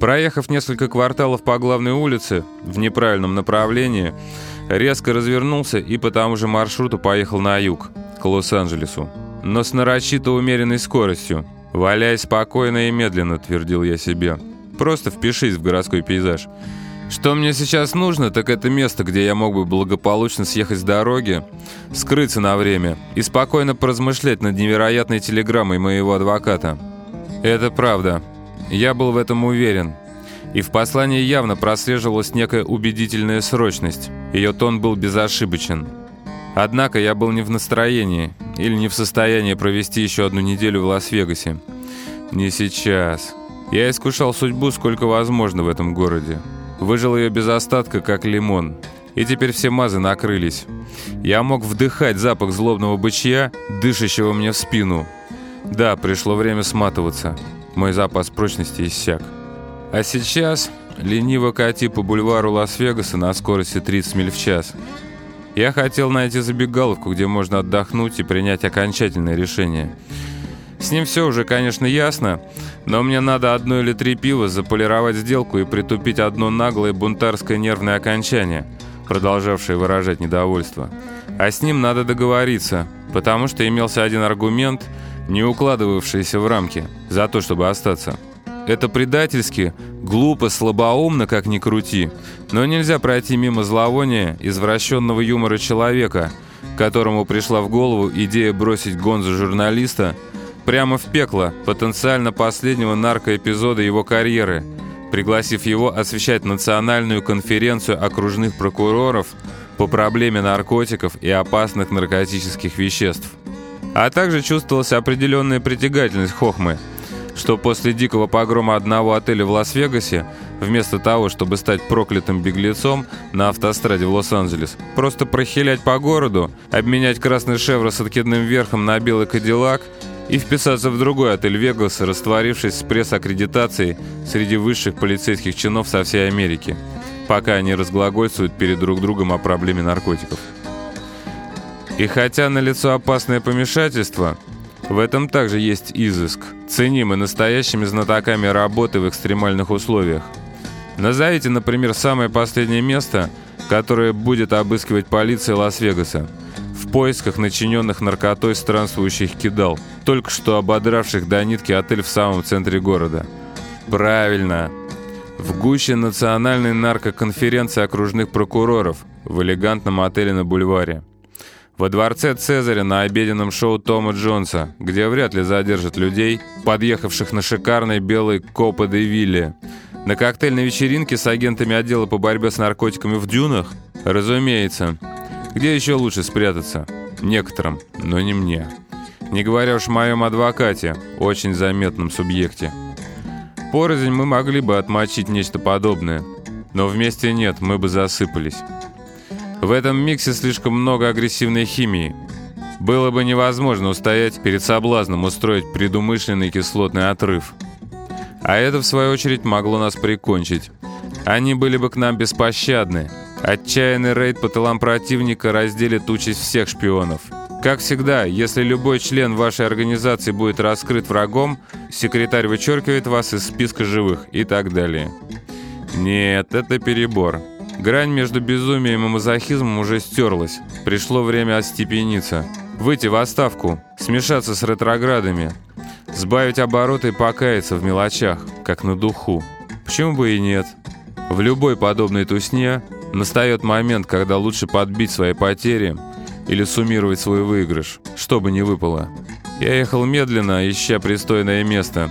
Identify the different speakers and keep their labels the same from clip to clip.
Speaker 1: Проехав несколько кварталов по главной улице в неправильном направлении, резко развернулся и по тому же маршруту поехал на юг, к Лос-Анджелесу. Но с нарочито умеренной скоростью. «Валяй спокойно и медленно», — твердил я себе. «Просто впишись в городской пейзаж». Что мне сейчас нужно, так это место, где я мог бы благополучно съехать с дороги, скрыться на время и спокойно поразмышлять над невероятной телеграммой моего адвоката. Это правда. Я был в этом уверен. И в послании явно прослеживалась некая убедительная срочность. Ее тон был безошибочен. Однако я был не в настроении или не в состоянии провести еще одну неделю в Лас-Вегасе. Не сейчас. Я искушал судьбу сколько возможно в этом городе. Выжил ее без остатка, как лимон. И теперь все мазы накрылись. Я мог вдыхать запах злобного бычья, дышащего мне в спину. Да, пришло время сматываться. Мой запас прочности иссяк. А сейчас лениво кати по бульвару Лас-Вегаса на скорости 30 миль в час. Я хотел найти забегаловку, где можно отдохнуть и принять окончательное решение – с ним все уже, конечно, ясно, но мне надо одно или три пива заполировать сделку и притупить одно наглое бунтарское нервное окончание, продолжавшее выражать недовольство. А с ним надо договориться, потому что имелся один аргумент, не укладывавшийся в рамки, за то, чтобы остаться. Это предательски, глупо, слабоумно, как ни крути, но нельзя пройти мимо зловония извращенного юмора человека, которому пришла в голову идея бросить гонзу журналиста – прямо в пекло потенциально последнего наркоэпизода его карьеры, пригласив его освещать национальную конференцию окружных прокуроров по проблеме наркотиков и опасных наркотических веществ. А также чувствовалась определенная притягательность Хохмы, что после дикого погрома одного отеля в Лас-Вегасе, вместо того, чтобы стать проклятым беглецом на автостраде в Лос-Анджелес, просто прохилять по городу, обменять красный шевро с откидным верхом на белый кадиллак – и вписаться в другой отель Вегас, растворившись с пресс-аккредитацией среди высших полицейских чинов со всей Америки, пока они разглагольствуют перед друг другом о проблеме наркотиков. И хотя налицо опасное помешательство, в этом также есть изыск, ценимый настоящими знатоками работы в экстремальных условиях. Назовите, например, самое последнее место, которое будет обыскивать полиция Лас-Вегаса – в поисках начиненных наркотой странствующих кидал, только что ободравших до нитки отель в самом центре города. Правильно. В гуще национальной наркоконференции окружных прокуроров в элегантном отеле на бульваре. Во дворце Цезаря на обеденном шоу Тома Джонса, где вряд ли задержат людей, подъехавших на шикарной белой Копа де Вилле. На коктейльной вечеринке с агентами отдела по борьбе с наркотиками в дюнах? Разумеется. Где еще лучше спрятаться? Некоторым, но не мне. Не говоря уж о моем адвокате, очень заметном субъекте. Порознь мы могли бы отмочить нечто подобное, но вместе нет, мы бы засыпались. В этом миксе слишком много агрессивной химии. Было бы невозможно устоять перед соблазном устроить предумышленный кислотный отрыв. А это, в свою очередь, могло нас прикончить. Они были бы к нам беспощадны, Отчаянный рейд по тылам противника разделит участь всех шпионов. Как всегда, если любой член вашей организации будет раскрыт врагом, секретарь вычеркивает вас из списка живых и так далее. Нет, это перебор. Грань между безумием и мазохизмом уже стерлась. Пришло время остепениться. Выйти в отставку, смешаться с ретроградами, сбавить обороты и покаяться в мелочах, как на духу. Почему бы и нет? В любой подобной тусне Настает момент, когда лучше подбить свои потери или суммировать свой выигрыш, что бы ни выпало. Я ехал медленно, ища пристойное место.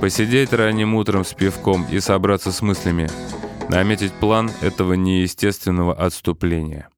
Speaker 1: Посидеть ранним утром с пивком и собраться с мыслями. Наметить план этого неестественного отступления.